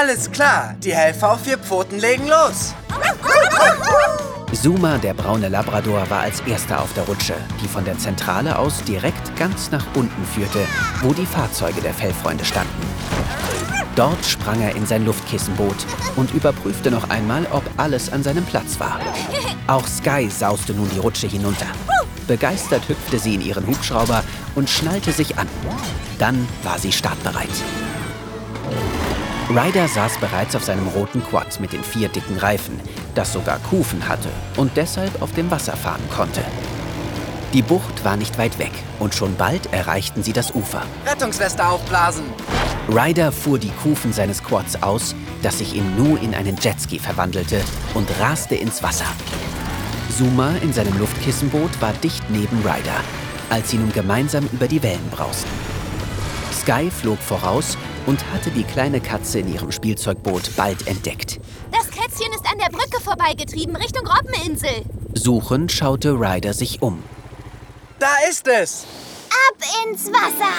Alles klar, die Helfer auf vier Pfoten legen los. Zuma, der braune Labrador, war als erster auf der Rutsche, die von der Zentrale aus direkt ganz nach unten führte, wo die Fahrzeuge der Fellfreunde standen. Dort sprang er in sein Luftkissenboot und überprüfte noch einmal, ob alles an seinem Platz war. Auch Sky sauste nun die Rutsche hinunter. Begeistert hüpfte sie in ihren Hubschrauber und schnallte sich an. Dann war sie startbereit. Ryder saß bereits auf seinem roten Quad mit den vier dicken Reifen, das sogar Kufen hatte und deshalb auf dem Wasser fahren konnte. Die Bucht war nicht weit weg und schon bald erreichten sie das Ufer. Rettungsweste aufblasen. Ryder fuhr die Kufen seines Quads aus, das sich im Nu in einen Jetski verwandelte und raste ins Wasser. Zuma in seinem Luftkissenboot war dicht neben Ryder, als sie nun gemeinsam über die Wellen brausten. Sky flog voraus und hatte die kleine Katze in ihrem Spielzeugboot bald entdeckt. Das Kätzchen ist an der Brücke vorbeigetrieben, Richtung Robbeninsel. Suchend schaute Ryder sich um. Da ist es. Ab ins Wasser.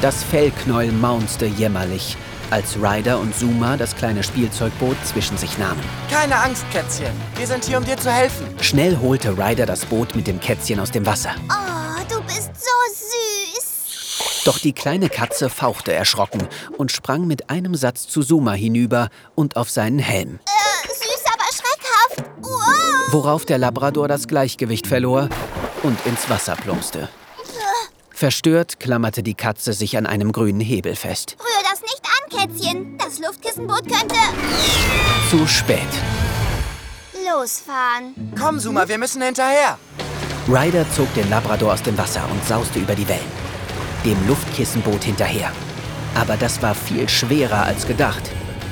Das Fellknäuel maunzte jämmerlich, als Ryder und Zuma das kleine Spielzeugboot zwischen sich nahmen. Keine Angst, Kätzchen. Wir sind hier, um dir zu helfen. Schnell holte Ryder das Boot mit dem Kätzchen aus dem Wasser. Oh, du bist so süß. Doch die kleine Katze fauchte erschrocken und sprang mit einem Satz zu Zuma hinüber und auf seinen Helm. Äh, süß, aber schreckhaft. Wow. Worauf der Labrador das Gleichgewicht verlor und ins Wasser plumpste. Verstört klammerte die Katze sich an einem grünen Hebel fest. Rühr das nicht an, Kätzchen. Das Luftkissenboot könnte Zu spät. losfahren. Komm, Zuma, wir müssen hinterher. Ryder zog den Labrador aus dem Wasser und sauste über die Wellen. Dem Luftkissenboot hinterher. Aber das war viel schwerer als gedacht.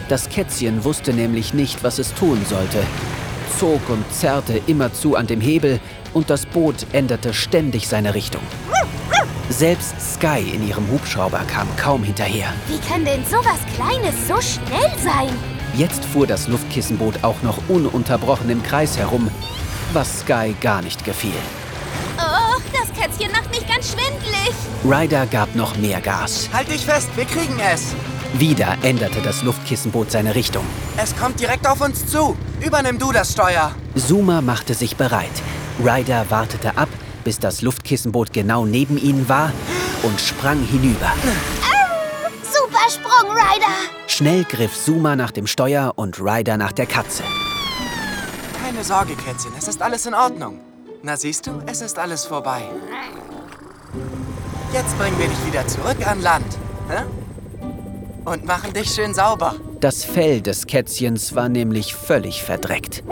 Das Kätzchen wusste nämlich nicht, was es tun sollte. Zog und zerrte immerzu an dem Hebel und das Boot änderte ständig seine Richtung. Selbst Sky in ihrem Hubschrauber kam kaum hinterher. Wie kann denn sowas Kleines so schnell sein? Jetzt fuhr das Luftkissenboot auch noch ununterbrochen im Kreis herum, was Sky gar nicht gefiel. Oh, das Kätzchen macht mich ganz schwindlig. Ryder gab noch mehr Gas. Halt dich fest, wir kriegen es. Wieder änderte das Luftkissenboot seine Richtung. Es kommt direkt auf uns zu. Übernimm du das Steuer. Zuma machte sich bereit. Ryder wartete ab, bis das Luftkissenboot genau neben ihnen war und sprang hinüber. Super Sprung, Ryder. Schnell griff Zuma nach dem Steuer und Ryder nach der Katze. Keine Sorge, Kätzchen, es ist alles in Ordnung. Na siehst du, es ist alles vorbei. Jetzt bringen wir dich wieder zurück an Land. Und machen dich schön sauber. Das Fell des Kätzchens war nämlich völlig verdreckt.